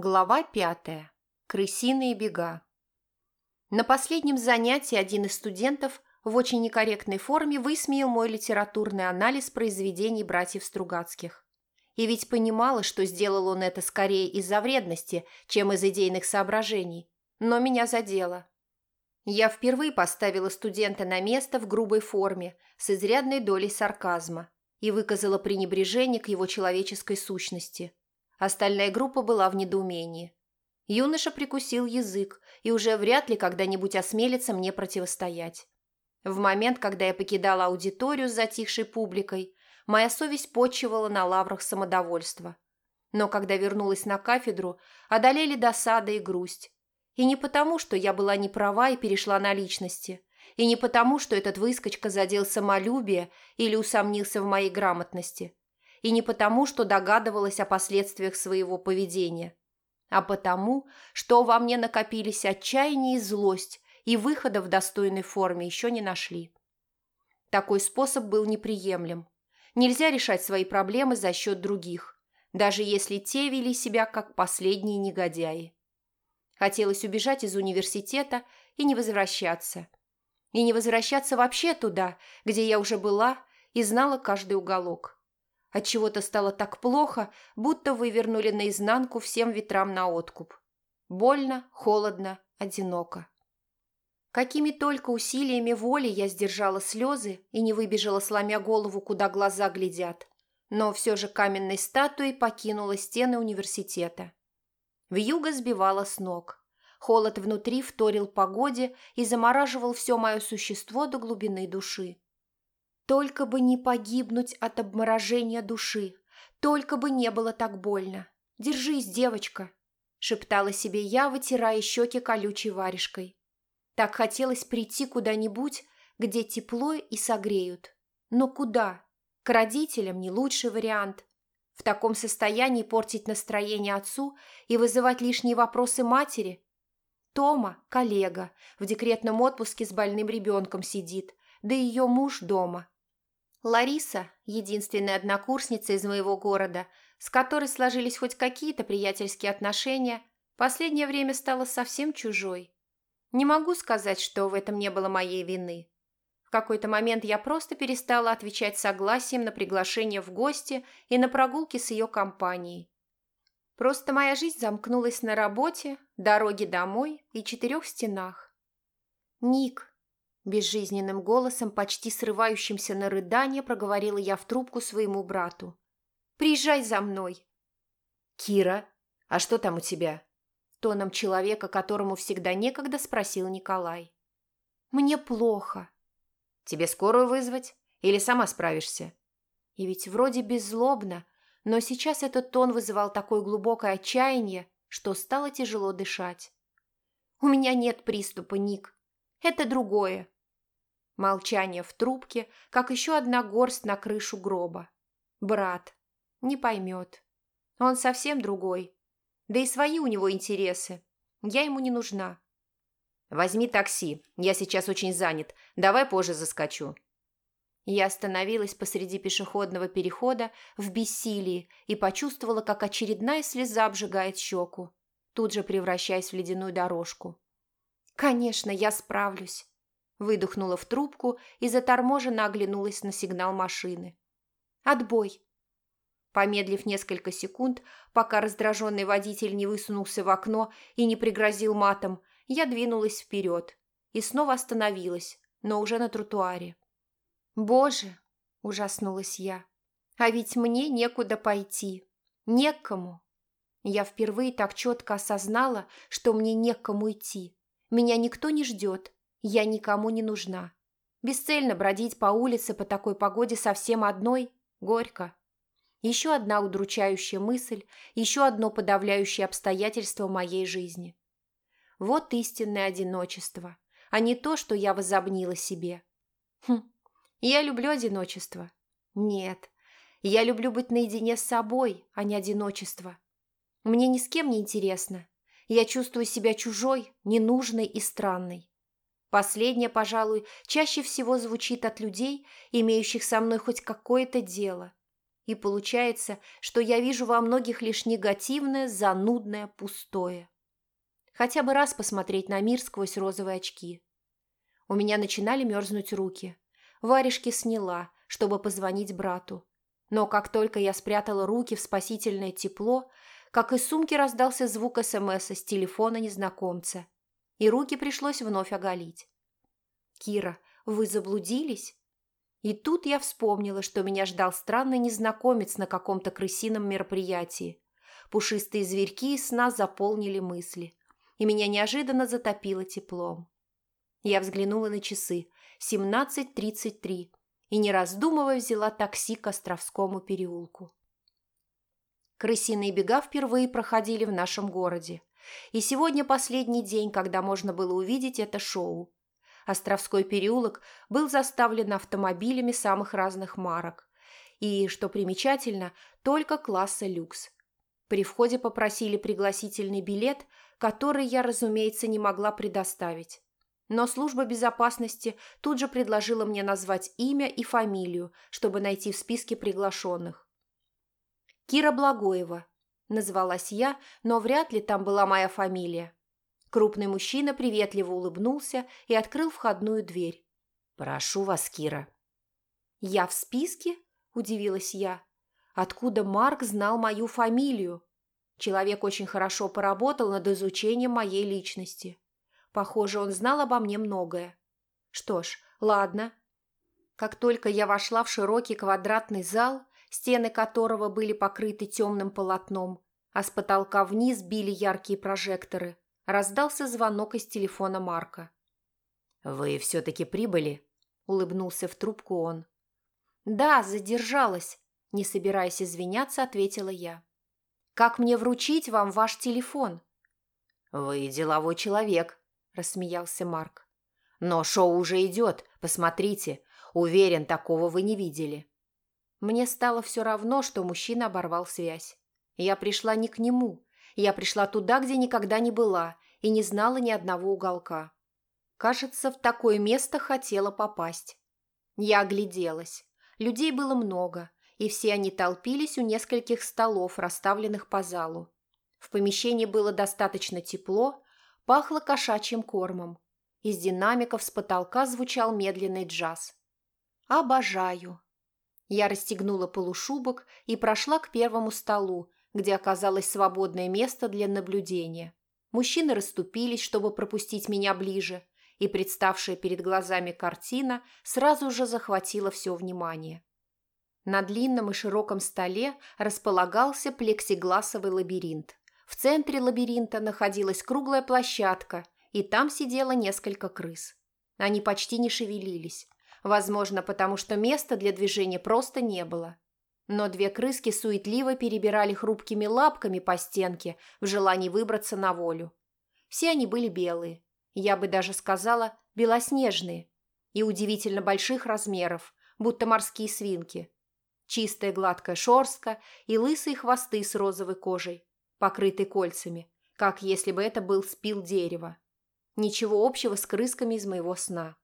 Глава пятая. Крысиные бега. На последнем занятии один из студентов в очень некорректной форме высмеял мой литературный анализ произведений братьев Стругацких. И ведь понимала, что сделал он это скорее из-за вредности, чем из идейных соображений. Но меня задело. Я впервые поставила студента на место в грубой форме, с изрядной долей сарказма, и выказала пренебрежение к его человеческой сущности – Остальная группа была в недоумении. Юноша прикусил язык и уже вряд ли когда-нибудь осмелится мне противостоять. В момент, когда я покидала аудиторию с затихшей публикой, моя совесть почивала на лаврах самодовольства. Но когда вернулась на кафедру, одолели досада и грусть. И не потому, что я была не права и перешла на личности, и не потому, что этот выскочка задел самолюбие или усомнился в моей грамотности – и не потому, что догадывалась о последствиях своего поведения, а потому, что во мне накопились отчаяние и злость, и выхода в достойной форме еще не нашли. Такой способ был неприемлем. Нельзя решать свои проблемы за счет других, даже если те вели себя как последние негодяи. Хотелось убежать из университета и не возвращаться. И не возвращаться вообще туда, где я уже была и знала каждый уголок. От чего то стало так плохо, будто вывернули наизнанку всем ветрам на откуп. Больно, холодно, одиноко. Какими только усилиями воли я сдержала слезы и не выбежала, сломя голову, куда глаза глядят, но все же каменной статуей покинула стены университета. Вьюга сбивала с ног. Холод внутри вторил погоде и замораживал все мое существо до глубины души. Только бы не погибнуть от обморожения души, только бы не было так больно. Держись, девочка, шептала себе я, вытирая щеки колючей варежкой. Так хотелось прийти куда-нибудь, где тепло и согреют. Но куда? К родителям не лучший вариант. В таком состоянии портить настроение отцу и вызывать лишние вопросы матери? Тома, коллега, в декретном отпуске с больным ребенком сидит, да ее муж дома. Лариса, единственная однокурсница из моего города, с которой сложились хоть какие-то приятельские отношения, последнее время стала совсем чужой. Не могу сказать, что в этом не было моей вины. В какой-то момент я просто перестала отвечать согласием на приглашение в гости и на прогулки с ее компанией. Просто моя жизнь замкнулась на работе, дороге домой и четырех стенах. «Ник, Безжизненным голосом, почти срывающимся на рыдание, проговорила я в трубку своему брату. «Приезжай за мной!» «Кира, а что там у тебя?» Тоном человека, которому всегда некогда спросил Николай. «Мне плохо». «Тебе скорую вызвать? Или сама справишься?» И ведь вроде беззлобно, но сейчас этот тон вызывал такое глубокое отчаяние, что стало тяжело дышать. «У меня нет приступа, Ник. Это другое. Молчание в трубке, как еще одна горсть на крышу гроба. Брат. Не поймет. Он совсем другой. Да и свои у него интересы. Я ему не нужна. «Возьми такси. Я сейчас очень занят. Давай позже заскочу». Я остановилась посреди пешеходного перехода в бессилии и почувствовала, как очередная слеза обжигает щеку, тут же превращаясь в ледяную дорожку. «Конечно, я справлюсь. Выдохнула в трубку и заторможенно оглянулась на сигнал машины. «Отбой!» Помедлив несколько секунд, пока раздраженный водитель не высунулся в окно и не пригрозил матом, я двинулась вперед и снова остановилась, но уже на тротуаре. «Боже!» – ужаснулась я. «А ведь мне некуда пойти. Некому!» Я впервые так четко осознала, что мне некому идти. Меня никто не ждет, я никому не нужна. Бесцельно бродить по улице по такой погоде совсем одной – горько. Еще одна удручающая мысль, еще одно подавляющее обстоятельство моей жизни. Вот истинное одиночество, а не то, что я возобнила себе. Хм, я люблю одиночество. Нет, я люблю быть наедине с собой, а не одиночество. Мне ни с кем не интересно. Я чувствую себя чужой, ненужной и странной. Последнее, пожалуй, чаще всего звучит от людей, имеющих со мной хоть какое-то дело. И получается, что я вижу во многих лишь негативное, занудное, пустое. Хотя бы раз посмотреть на мир сквозь розовые очки. У меня начинали мерзнуть руки. Варежки сняла, чтобы позвонить брату. Но как только я спрятала руки в спасительное тепло, как из сумки раздался звук СМС с телефона незнакомца, и руки пришлось вновь оголить. «Кира, вы заблудились?» И тут я вспомнила, что меня ждал странный незнакомец на каком-то крысином мероприятии. Пушистые зверьки из сна заполнили мысли, и меня неожиданно затопило теплом. Я взглянула на часы. 17.33 и, не раздумывая, взяла такси к Островскому переулку. Крысиные бега впервые проходили в нашем городе. И сегодня последний день, когда можно было увидеть это шоу. Островской переулок был заставлен автомобилями самых разных марок. И, что примечательно, только класса люкс. При входе попросили пригласительный билет, который я, разумеется, не могла предоставить. Но служба безопасности тут же предложила мне назвать имя и фамилию, чтобы найти в списке приглашенных. «Кира Благоева», – назвалась я, но вряд ли там была моя фамилия. Крупный мужчина приветливо улыбнулся и открыл входную дверь. «Прошу вас, Кира». «Я в списке?» – удивилась я. «Откуда Марк знал мою фамилию?» Человек очень хорошо поработал над изучением моей личности. Похоже, он знал обо мне многое. Что ж, ладно. Как только я вошла в широкий квадратный зал, стены которого были покрыты темным полотном, а с потолка вниз били яркие прожекторы, раздался звонок из телефона Марка. «Вы все-таки прибыли?» – улыбнулся в трубку он. «Да, задержалась», – не собираясь извиняться, ответила я. «Как мне вручить вам ваш телефон?» «Вы деловой человек», рассмеялся Марк. «Но шоу уже идет, посмотрите. Уверен, такого вы не видели». Мне стало все равно, что мужчина оборвал связь. Я пришла не к нему. Я пришла туда, где никогда не была, и не знала ни одного уголка. Кажется, в такое место хотела попасть. Я огляделась. Людей было много, и все они толпились у нескольких столов, расставленных по залу. В помещении было достаточно тепло, Пахло кошачьим кормом. Из динамиков с потолка звучал медленный джаз. «Обожаю!» Я расстегнула полушубок и прошла к первому столу, где оказалось свободное место для наблюдения. Мужчины расступились, чтобы пропустить меня ближе, и представшая перед глазами картина сразу же захватила все внимание. На длинном и широком столе располагался плексигласовый лабиринт. В центре лабиринта находилась круглая площадка, и там сидело несколько крыс. Они почти не шевелились. Возможно, потому что места для движения просто не было. Но две крыски суетливо перебирали хрупкими лапками по стенке в желании выбраться на волю. Все они были белые. Я бы даже сказала, белоснежные. И удивительно больших размеров, будто морские свинки. Чистая гладкая шорстка и лысые хвосты с розовой кожей покрытый кольцами, как если бы это был спил дерева. Ничего общего с крысками из моего сна.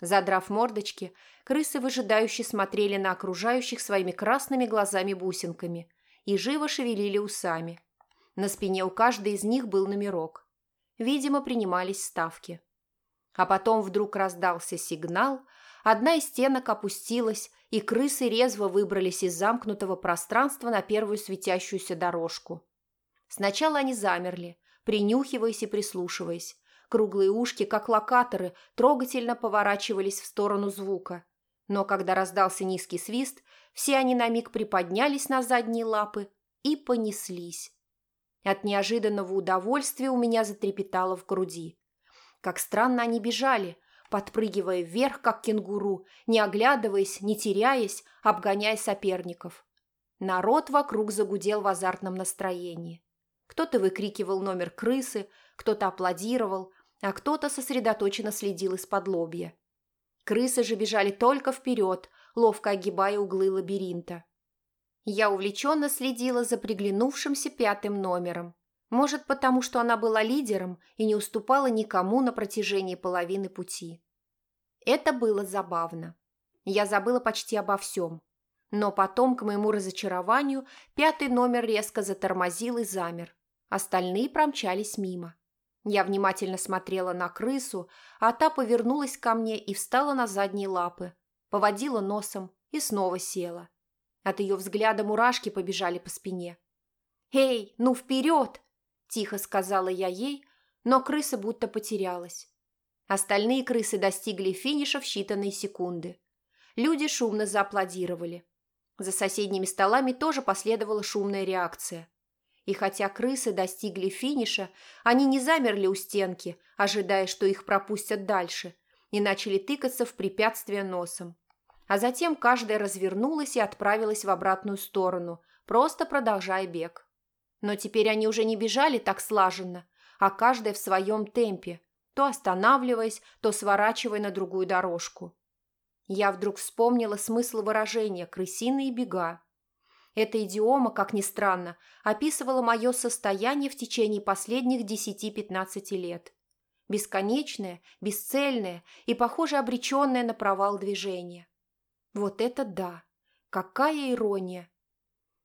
Задрав мордочки, крысы выжидающе смотрели на окружающих своими красными глазами-бусинками и живо шевелили усами. На спине у каждой из них был номерок. Видимо, принимались ставки. А потом вдруг раздался сигнал, одна из стенок опустилась, и крысы резво выбрались из замкнутого пространства на первую светящуюся дорожку. Сначала они замерли, принюхиваясь и прислушиваясь. Круглые ушки, как локаторы, трогательно поворачивались в сторону звука. Но когда раздался низкий свист, все они на миг приподнялись на задние лапы и понеслись. От неожиданного удовольствия у меня затрепетало в груди. Как странно они бежали, подпрыгивая вверх, как кенгуру, не оглядываясь, не теряясь, обгоняя соперников. Народ вокруг загудел в азартном настроении. Кто-то выкрикивал номер крысы, кто-то аплодировал, а кто-то сосредоточенно следил из-под лобья. Крысы же бежали только вперед, ловко огибая углы лабиринта. Я увлеченно следила за приглянувшимся пятым номером. Может, потому что она была лидером и не уступала никому на протяжении половины пути. Это было забавно. Я забыла почти обо всем. Но потом, к моему разочарованию, пятый номер резко затормозил и замер. Остальные промчались мимо. Я внимательно смотрела на крысу, а та повернулась ко мне и встала на задние лапы, поводила носом и снова села. От ее взгляда мурашки побежали по спине. «Эй, ну вперед!» – тихо сказала я ей, но крыса будто потерялась. Остальные крысы достигли финиша в считанные секунды. Люди шумно зааплодировали. За соседними столами тоже последовала шумная реакция. И хотя крысы достигли финиша, они не замерли у стенки, ожидая, что их пропустят дальше, и начали тыкаться в препятствие носом. А затем каждая развернулась и отправилась в обратную сторону, просто продолжая бег. Но теперь они уже не бежали так слаженно, а каждая в своем темпе, то останавливаясь, то сворачивая на другую дорожку. Я вдруг вспомнила смысл выражения «крысиные бега». Эта идиома, как ни странно, описывала мое состояние в течение последних 10-15 лет. Бесконечное, бесцельное и, похоже, обреченное на провал движения. Вот это да! Какая ирония!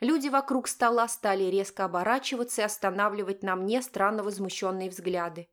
Люди вокруг стола стали резко оборачиваться и останавливать на мне странно возмущенные взгляды.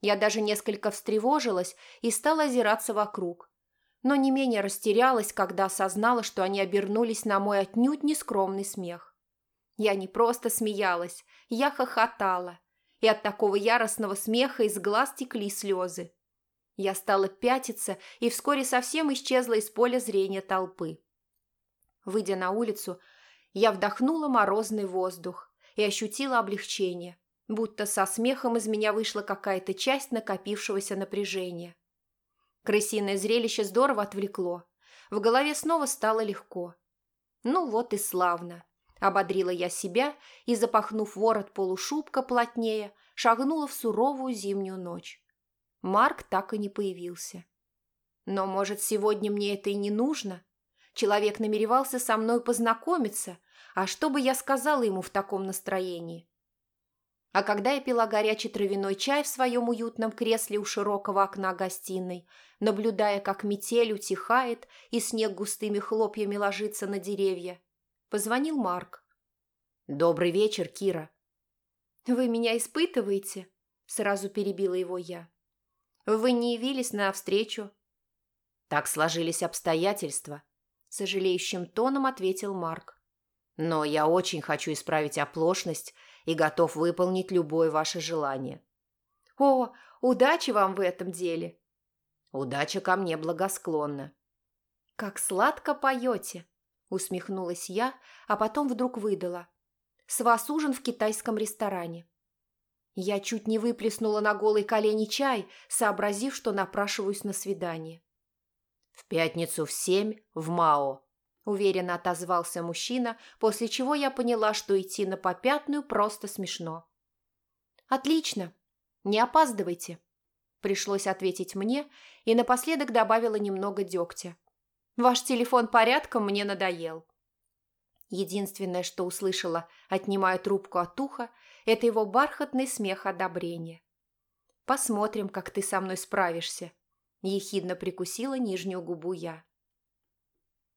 Я даже несколько встревожилась и стала озираться вокруг но не менее растерялась, когда осознала, что они обернулись на мой отнюдь нескромный смех. Я не просто смеялась, я хохотала, и от такого яростного смеха из глаз текли слезы. Я стала пятиться и вскоре совсем исчезла из поля зрения толпы. Выйдя на улицу, я вдохнула морозный воздух и ощутила облегчение, будто со смехом из меня вышла какая-то часть накопившегося напряжения. Крысиное зрелище здорово отвлекло. В голове снова стало легко. Ну вот и славно. Ободрила я себя и, запахнув ворот полушубка плотнее, шагнула в суровую зимнюю ночь. Марк так и не появился. Но, может, сегодня мне это и не нужно? Человек намеревался со мной познакомиться, а что бы я сказала ему в таком настроении? А когда я пила горячий травяной чай в своем уютном кресле у широкого окна гостиной, наблюдая, как метель утихает и снег густыми хлопьями ложится на деревья, позвонил Марк. «Добрый вечер, Кира». «Вы меня испытываете?» – сразу перебила его я. «Вы не явились на встречу?» «Так сложились обстоятельства», – сожалеющим тоном ответил Марк. «Но я очень хочу исправить оплошность – и готов выполнить любое ваше желание». «О, удачи вам в этом деле!» «Удача ко мне благосклонна». «Как сладко поете!» – усмехнулась я, а потом вдруг выдала. «С вас ужин в китайском ресторане». Я чуть не выплеснула на голой колени чай, сообразив, что напрашиваюсь на свидание. «В пятницу в семь в Мао», – уверенно отозвался мужчина, после чего я поняла, что идти на попятную просто смешно. «Отлично. Не опаздывайте», – пришлось ответить мне и напоследок добавила немного дегтя. «Ваш телефон порядком мне надоел». Единственное, что услышала, отнимая трубку от уха, это его бархатный смех одобрения. «Посмотрим, как ты со мной справишься», – ехидно прикусила нижнюю губу я.